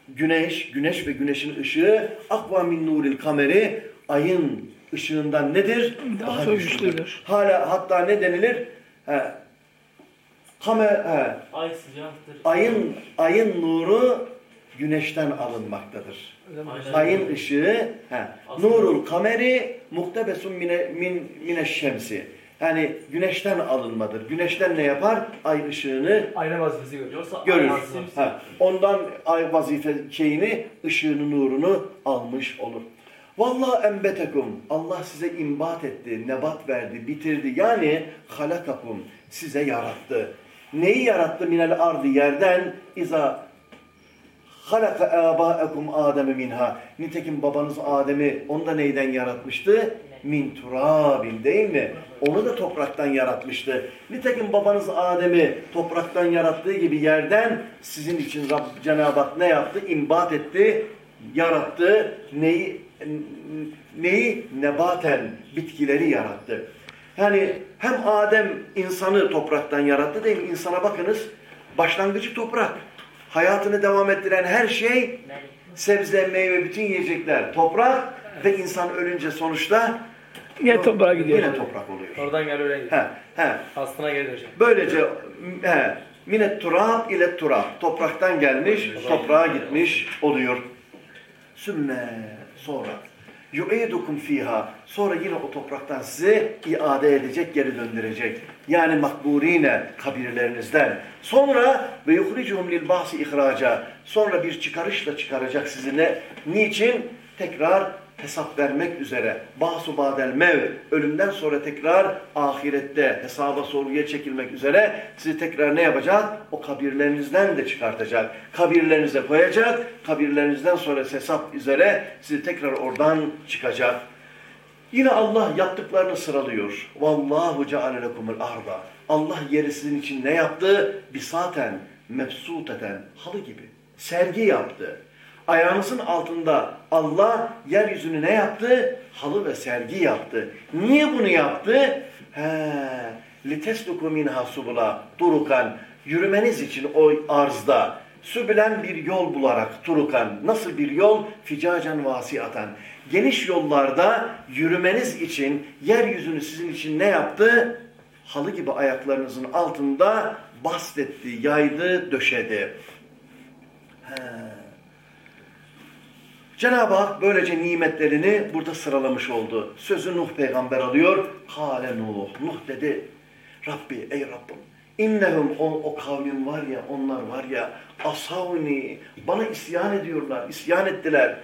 güneş, güneş ve güneşin ışığı akva min nuril kameri ayın ışığından nedir? Daha güçlüdür. Hala hatta ne denilir? He, Kame, he, Ay sıcaktır. ayın ayın nuru güneşten alınmaktadır. Aynen. Ayın ışığı, he, nurul kameri muhtebesun mine, min, mine şemsi. Yani güneşten alınmadır. Güneşten ne yapar? Ay ışığını Ayna vazifesi görüyor. Yoksa görür. Ha, ondan ay vazife şeyini, ışığını, nurunu almış olur. Vallahi embetekum. Allah size imbat etti, nebat verdi, bitirdi. Yani halakakum. Size yarattı. Neyi yarattı minel ardı yerden? İza halaka âbâekum Adem'e minha. Nitekim babanız Adem'i onu da neyden yaratmıştı? Min turabin değil mi? Onu da topraktan yaratmıştı. Nitekim babanız Adem'i topraktan yarattığı gibi yerden sizin için Rab Cenab-ı Hak ne yaptı? İmbat etti, yarattı. Neyi? Neyi? Nebaten, bitkileri yarattı. Yani hem Adem insanı topraktan yarattı değil mi? İnsana bakınız, başlangıcı toprak. Hayatını devam ettiren her şey sebze, meyve, bütün yiyecekler toprak ve insan ölünce sonuçta Yine toprağa gidiyor. Yine toprak oluyor. Oradan gel öyle gidiyor. He, he. Aslına geri dönecek. Böylece he, minet turab ile turab. Topraktan gelmiş, toprağa gitmiş oluyor. Sümme sonra. Yu'idukum fiha. Sonra yine o topraktan sizi iade edecek, geri döndürecek. Yani makburine kabirlerinizden. Sonra ve yuhricuhum lil bahsi ihraca. Sonra bir çıkarışla çıkaracak sizi ne? Niçin? Tekrar hesap vermek üzere. Bahsu badel mev. Ölümden sonra tekrar ahirette hesaba sorguya çekilmek üzere sizi tekrar ne yapacak? O kabirlerinizden de çıkartacak. Kabirlerinize koyacak. Kabirlerinizden sonra hesap üzere sizi tekrar oradan çıkacak. Yine Allah yaptıklarını sıralıyor. Vallahu ceale lekumul arda. Allah yeri sizin için ne yaptı? Bisaten, mebsuteten, halı gibi. Sergi yaptı. Ayağınızın altında Allah yeryüzünü ne yaptı? Halı ve sergi yaptı. Niye bunu yaptı? He, litesluku minha subula turukan. Yürümeniz için o arzda sübülen bir yol bularak turukan. Nasıl bir yol? Ficacan vasiatan. Geniş yollarda yürümeniz için yeryüzünü sizin için ne yaptı? Halı gibi ayaklarınızın altında bastetti, yaydı, döşedi. He. Cenab-ı Hak böylece nimetlerini burada sıralamış oldu. Sözü Nuh peygamber alıyor. Kale Nuh. Nuh dedi. Rabbi ey Rabbim. İnnehum o, o kavmin var ya onlar var ya asavni bana isyan ediyorlar. isyan ettiler.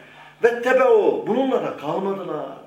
Ve tebeu bununla da kalmadılar.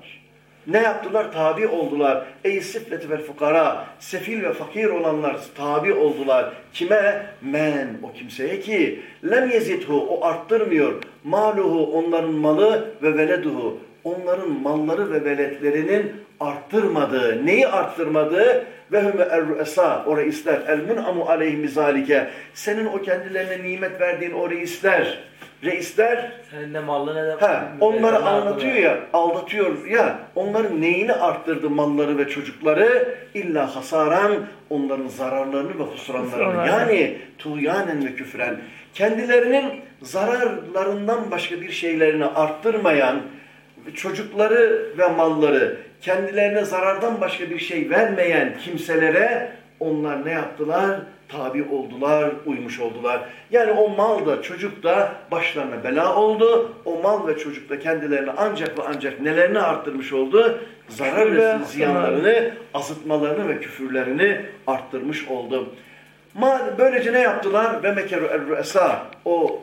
Ne yaptılar? Tabi oldular. Ey sifleti vel fukara. Sefil ve fakir olanlar tabi oldular. Kime? Men. O kimseye ki. Lem yezithu. O arttırmıyor. Maluhu. Onların malı ve veleduhu. Onların malları ve veletlerinin arttırmadığı. Neyi arttırmadığı? Ve hüme er-rüesa. O reisler. El mun'amu aleyhim bizalike. Senin o kendilerine nimet verdiğin o reisler. Reisler Senin de mallı ne. Ha, onları anlatıyor ya, aldatıyor ya. Onların neyini arttırdı malları ve çocukları? İlla hasaran onların zararlarını ve husranlarını. Husranlarını. Yani tuğyanen ve küfren. Kendilerinin zararlarından başka bir şeylerini arttırmayan çocukları ve malları kendilerine zarardan başka bir şey vermeyen kimselere onlar ne yaptılar? Tabi oldular, uymuş oldular. Yani o mal da çocuk da başlarına bela oldu. O mal ve çocuk da kendilerine ancak ve ancak nelerini arttırmış oldu? Zarar ve ziyanlarını, azıtmalarını ve küfürlerini arttırmış oldu. Böylece ne yaptılar? Ve mekeru er O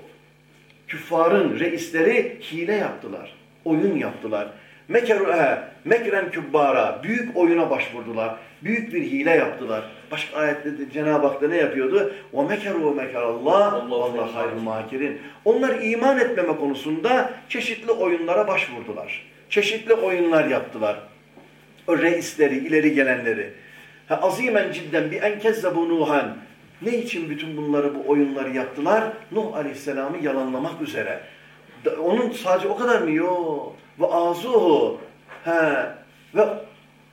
küffarın reisleri hile yaptılar. Oyun yaptılar. Mekeru he, mekren kübbara, büyük oyuna başvurdular. Büyük bir hile yaptılar. Başka ayette de Cenab-ı Hak da ne yapıyordu? O mekeru mekerallah, Allahu Allah hayrul makirin. Onlar iman etmeme konusunda çeşitli oyunlara başvurdular. Çeşitli oyunlar yaptılar. O reisleri, ileri gelenleri. Ha, azimen cidden bir enkezzebu Nuhan. Ne için bütün bunları, bu oyunları yaptılar? Nuh Aleyhisselam'ı yalanlamak üzere. Da- Onun sadece o kadar mı? Yok. Ve azuhu. He. Ve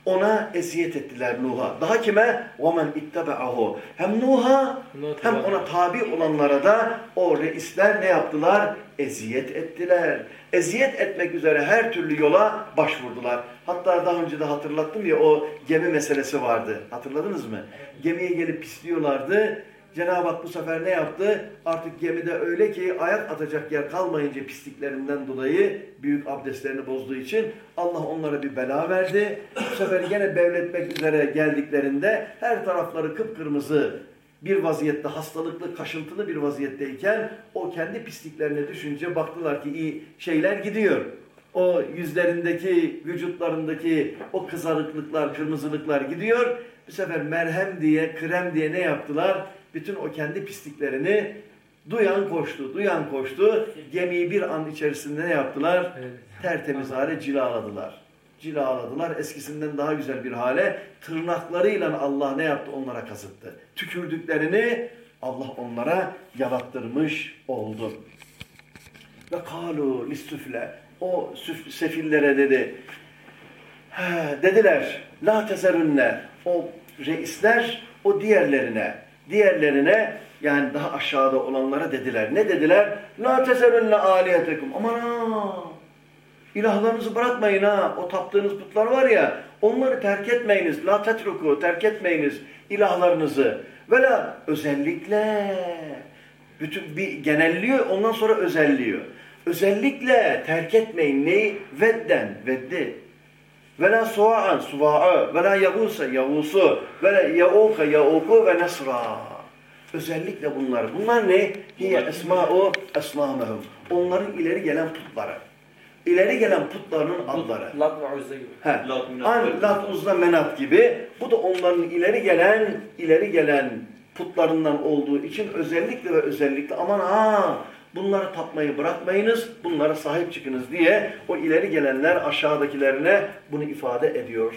Ona eziyet ettiler Nuh'a. Daha kime? وَمَنْ اِتَّبَعَهُ Hem Nuh'a hem ona tabi olanlara da o reisler ne yaptılar? Eziyet ettiler. Eziyet etmek üzere her türlü yola başvurdular. Hatta daha önce de hatırlattım ya o gemi meselesi vardı. Hatırladınız mı? Gemiye gelip pisliyorlardı. Cenab-ı Hak bu sefer ne yaptı? Artık gemide öyle ki ayak atacak yer kalmayınca pisliklerinden dolayı büyük abdestlerini bozduğu için Allah onlara bir bela verdi. Bu sefer gene bevletmek üzere geldiklerinde her tarafları kıpkırmızı bir vaziyette hastalıklı, kaşıntılı bir vaziyetteyken o kendi pisliklerine düşünce baktılar ki iyi şeyler gidiyor. O yüzlerindeki, vücutlarındaki o kızarıklıklar, kırmızılıklar gidiyor. Bu sefer merhem diye, krem diye ne yaptılar? Bütün o kendi pisliklerini duyan koştu, duyan koştu. Gemiyi bir an içerisinde ne yaptılar? Tertemiz hale cilaladılar. Cilaladılar. Eskisinden daha güzel bir hale. Tırnaklarıyla Allah ne yaptı? Onlara kazıttı. Tükürdüklerini Allah onlara yalattırmış oldu. Ve kalu listüfle. O sefillere dedi. He, dediler. La tezerünne. O reisler o diğerlerine. Diğerlerine yani daha aşağıda olanlara dediler. Ne dediler? La tezerünne aliyetekum. Aman ha. İlahlarınızı bırakmayın ha. O taptığınız putlar var ya. Onları terk etmeyiniz. La tetruku. Terk etmeyiniz ilahlarınızı. Ve la özellikle bütün bir genelliyor ondan sonra özelliyor. Özellikle terk etmeyin neyi? Vedden, veddi. Ve la sua'an, suva'a. Ve la yagusa, yagusu. Ve la yauka, yauku ve nesra. Özellikle bunlar. Bunlar ne? Hiye esma'u esma'mehum. Onların ileri gelen putları. İleri gelen putlarının adları. Lat ve Uzza gibi. He. An, Menat. Lat, Uzza, Menat gibi. Bu da onların ileri gelen, ileri gelen putlarından olduğu için özellikle ve özellikle aman ha bunları tapmayı bırakmayınız, bunlara sahip çıkınız diye o ileri gelenler aşağıdakilerine bunu ifade ediyor.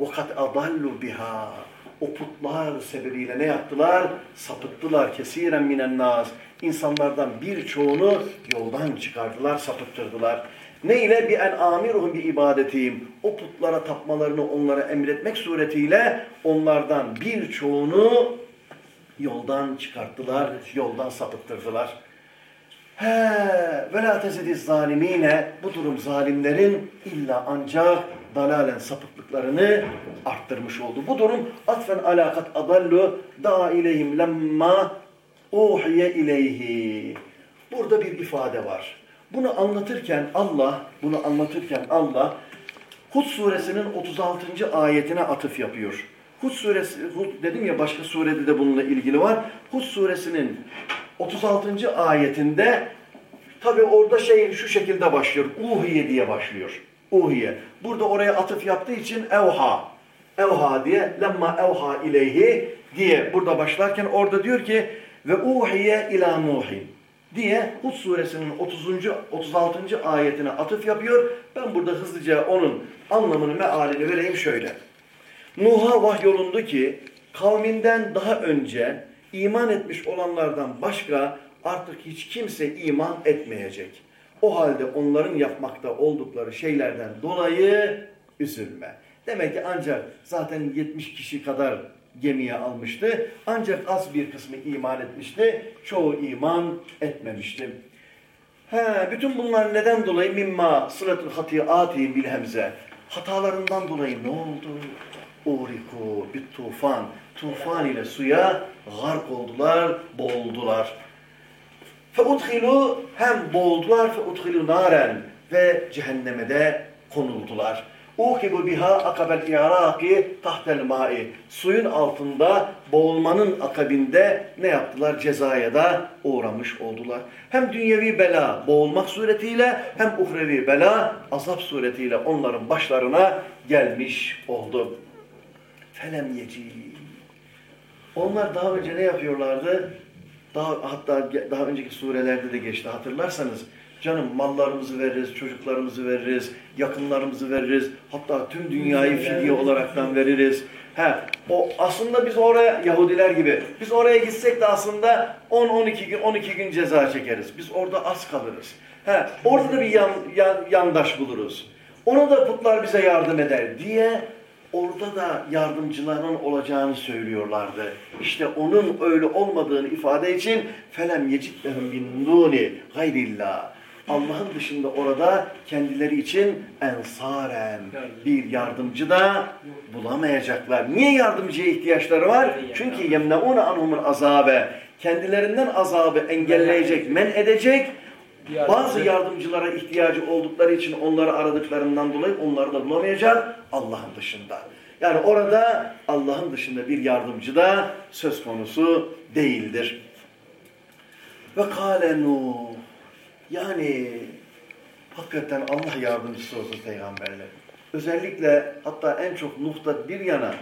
وَقَدْ أَضَلُّ biha. O putlar sebebiyle ne yaptılar? Sapıttılar kesiren minen nas. İnsanlardan birçoğunu yoldan çıkardılar, sapıttırdılar. Ne ile bir en amiruhum bi ibadetihim. O putlara tapmalarını onlara emretmek suretiyle onlardan birçoğunu yoldan çıkarttılar, yoldan sapıttırdılar. He, ve la zalimine bu durum zalimlerin illa ancak dalalen sapıklıklarını arttırmış oldu. Bu durum atfen alakat adallu da ileyhim lemma uhiye ileyhi. Burada bir ifade var. Bunu anlatırken Allah, bunu anlatırken Allah Hud suresinin 36. ayetine atıf yapıyor. Hud suresi, Hud dedim ya başka surede de bununla ilgili var. Hud suresinin 36. ayetinde tabi orada şey şu şekilde başlıyor. Uhiye diye başlıyor. Uhiye. Burada oraya atıf yaptığı için evha. Evha diye lemma evha ileyhi diye burada başlarken orada diyor ki ve uhiye ila nuhin diye Hud suresinin 30. 36. ayetine atıf yapıyor. Ben burada hızlıca onun anlamını mealini vereyim şöyle. Nuh'a vahyolundu ki kavminden daha önce iman etmiş olanlardan başka artık hiç kimse iman etmeyecek. O halde onların yapmakta oldukları şeylerden dolayı üzülme. Demek ki ancak zaten 70 kişi kadar gemiye almıştı. Ancak az bir kısmı iman etmişti. Çoğu iman etmemişti. He, bütün bunlar neden dolayı mimma sıratul hatiatihim bil hemze. Hatalarından dolayı ne oldu? Uriku bir tufan. Tufan ile suya gark oldular, boğuldular. Udhilu hem boğuldular udhilu naren ve cehenneme de konuldular. Ukibu biha akabel i'raki tahtel mai. Suyun altında boğulmanın akabinde ne yaptılar? Cezaya da uğramış oldular. Hem dünyevi bela boğulmak suretiyle hem uhrevi bela azap suretiyle onların başlarına gelmiş oldu. Felem yeci. Onlar daha önce ne yapıyorlardı? Daha, hatta daha önceki surelerde de geçti hatırlarsanız. Canım mallarımızı veririz, çocuklarımızı veririz, yakınlarımızı veririz. Hatta tüm dünyayı fidye olaraktan veririz. He, o aslında biz oraya Yahudiler gibi biz oraya gitsek de aslında 10-12 gün 12 gün ceza çekeriz. Biz orada az kalırız. He, orada da bir yan, yan, yandaş buluruz. Ona da putlar bize yardım eder diye orada da yardımcıların olacağını söylüyorlardı. İşte onun öyle olmadığını ifade için felem yecidlehum bin duni gayrillah. Allah'ın dışında orada kendileri için ensaren bir yardımcı da bulamayacaklar. Niye yardımcıya ihtiyaçları var? Çünkü yemneuna anhumul azabe. Kendilerinden azabı engelleyecek, men edecek bazı yardımcılara ihtiyacı oldukları için onları aradıklarından dolayı onları da bulamayacak Allah'ın dışında. Yani orada Allah'ın dışında bir yardımcı da söz konusu değildir. Ve kâle Nuh. Yani hakikaten Allah yardımcısı olsun peygamberler. Özellikle hatta en çok Nuh'ta bir yana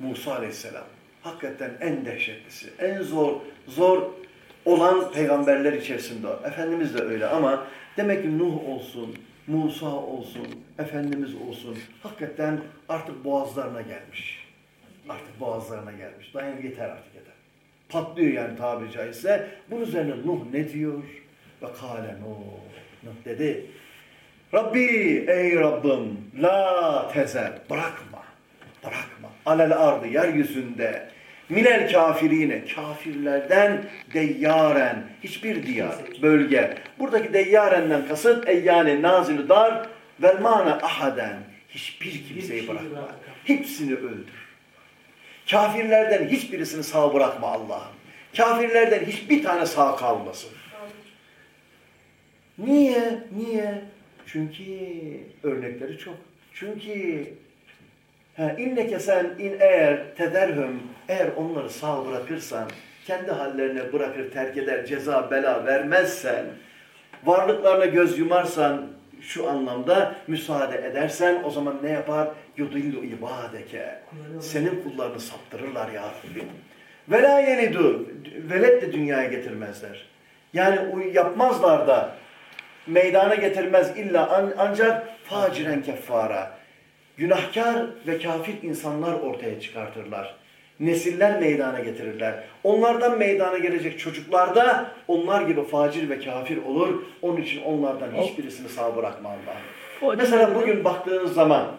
Musa aleyhisselam. Hakikaten en dehşetlisi, en zor, zor olan peygamberler içerisinde. Efendimiz de öyle ama demek ki Nuh olsun, Musa olsun, Efendimiz olsun hakikaten artık boğazlarına gelmiş. Artık boğazlarına gelmiş. Dayan yeter artık yeter. Patlıyor yani tabiri caizse. Bunun üzerine Nuh ne diyor? Ve kâle Nuh. Nuh dedi. Rabbi ey Rabbim la tezer bırakma. Bırakma. Alel ardı yeryüzünde minel kafirine kafirlerden deyyaren hiçbir diyar bölge. Buradaki deyyarenden kasıt eyyane nazilü dar vel mana ahaden hiçbir kimseyi bırakma. Hepsini öldür. Kafirlerden hiçbirisini sağ bırakma Allah'ım. Kafirlerden hiçbir tane sağ kalmasın. Niye? Niye? Çünkü örnekleri çok. Çünkü ha, inneke sen in eğer tederhüm eğer onları sağ bırakırsan kendi hallerine bırakır terk eder ceza bela vermezsen varlıklarına göz yumarsan şu anlamda müsaade edersen o zaman ne yapar? Yudillu ibadeke. Senin kullarını saptırırlar ya Rabbi. Ve la yelidu. Velet de dünyaya getirmezler. Yani yapmazlar da meydana getirmez illa an- ancak faciren keffara. Günahkar ve kafir insanlar ortaya çıkartırlar. Nesiller meydana getirirler. Onlardan meydana gelecek çocuklar da onlar gibi facir ve kafir olur. Onun için onlardan hiçbirisini sağ bırakma Allah'ım. Mesela bugün baktığınız zaman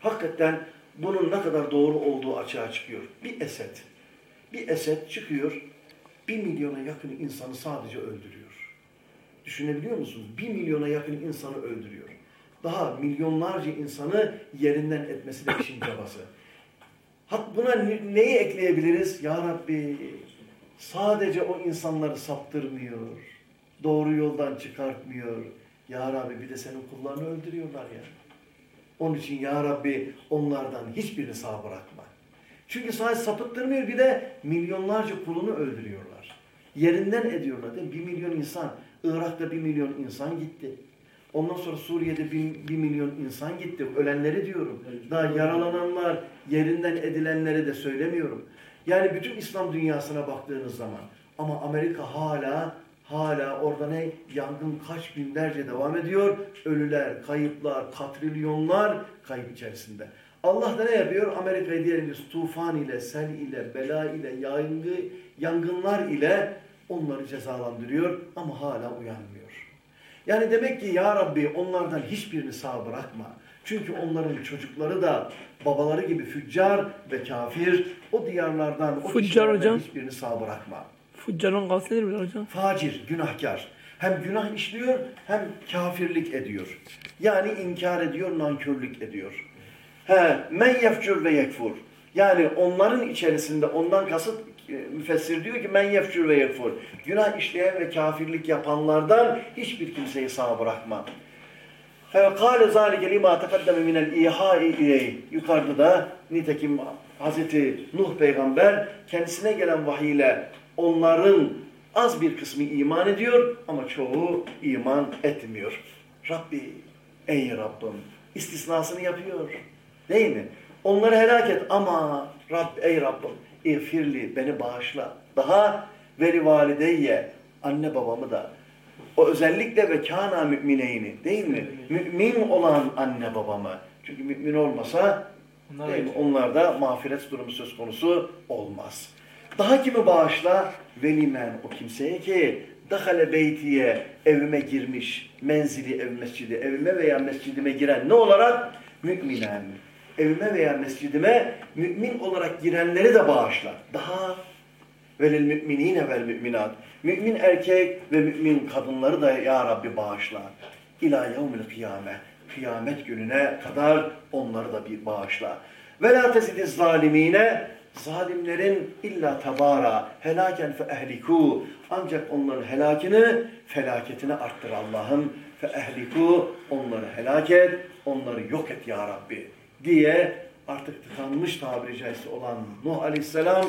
hakikaten bunun ne kadar doğru olduğu açığa çıkıyor. Bir Esed, bir Esed çıkıyor, bir milyona yakın insanı sadece öldürüyor. Düşünebiliyor musunuz? Bir milyona yakın insanı öldürüyor. Daha milyonlarca insanı yerinden etmesi de işin çabası. Hat buna ne- neyi ekleyebiliriz? Ya Rabbi sadece o insanları saptırmıyor. Doğru yoldan çıkartmıyor. Ya Rabbi bir de senin kullarını öldürüyorlar ya. Onun için Ya Rabbi onlardan hiçbirini sağ bırakma. Çünkü sadece sapıttırmıyor bir de milyonlarca kulunu öldürüyorlar. Yerinden ediyorlar değil mi? Bir milyon insan, Irak'ta bir milyon insan gitti. Ondan sonra Suriye'de bir, bir milyon insan gitti. Ölenleri diyorum. Daha yaralananlar, yerinden edilenleri de söylemiyorum. Yani bütün İslam dünyasına baktığınız zaman ama Amerika hala hala orada ne? Yangın kaç günlerce devam ediyor. Ölüler, kayıplar, katrilyonlar kayıp içerisinde. Allah da ne yapıyor? Amerika'yı diyelim biz tufan ile, sel ile, bela ile, yangı, yangınlar ile onları cezalandırıyor ama hala uyanmıyor. Yani demek ki ya Rabbi onlardan hiçbirini sağ bırakma. Çünkü onların çocukları da babaları gibi füccar ve kafir. O diyarlardan, o Füccar hocam. hiçbirini sağ bırakma. Fuccarın kastı nedir hocam? Facir, günahkar. Hem günah işliyor hem kafirlik ediyor. Yani inkar ediyor, nankörlük ediyor. He, men yefcur ve yekfur. Yani onların içerisinde ondan kasıt müfessir diyor ki men yefcur ve yekfur. Günah işleyen ve kafirlik yapanlardan hiçbir kimseyi sağ bırakma. Kâle zâlike lima tekaddeme minel ihâi ileyh. Yukarıda da nitekim Hazreti Nuh peygamber kendisine gelen vahiyle onların az bir kısmı iman ediyor ama çoğu iman etmiyor. Rabbi, ey Rabbim istisnasını yapıyor. Değil mi? Onları helak et ama Rabb, ey Rabbim İğfirli, beni bağışla. Daha veri valideyye, anne babamı da o özellikle ve kana mümineyni değil mi? Mümin olan anne babamı. Çünkü mümin olmasa Bunlar değil mi? da- onlarda mağfiret durumu söz konusu olmaz. Daha kimi bağışla? Velimen o kimseye ki dahale beytiye evime girmiş, menzili ev mescidi evime veya mescidime giren ne olarak? Müminen. Evime veya mescidime mümin olarak girenleri de bağışla. Daha velil müminine vel müminat. Mümin erkek ve mümin kadınları da ya Rabbi bağışla. İlâ yevmil kıyame. Kıyamet gününe kadar onları da bir bağışla. Ve la tezidiz zalimine zalimlerin illa tabara helaken fe ehliku ancak onların helakini felaketine arttır Allah'ım fe ehliku onları helak et onları yok et ya Rabbi diye artık tıkanmış tabiri caizse olan Nuh Aleyhisselam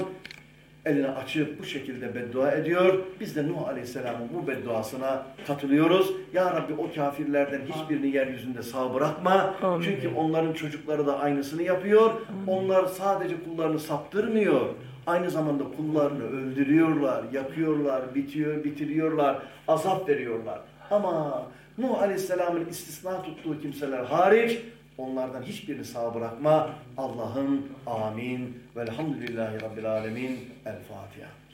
elini açıp bu şekilde beddua ediyor. Biz de Nuh Aleyhisselam'ın bu bedduasına katılıyoruz. Ya Rabbi o kafirlerden hiçbirini yeryüzünde sağ bırakma. Amin. Çünkü onların çocukları da aynısını yapıyor. Onlar sadece kullarını saptırmıyor. Aynı zamanda kullarını öldürüyorlar, yakıyorlar, bitiyor, bitiriyorlar, azap veriyorlar. Ama Nuh Aleyhisselam'ın istisna tuttuğu kimseler hariç onlardan hiçbirini sağ bırakma. Allah'ım amin. Velhamdülillahi Rabbil alemin. El Fatiha.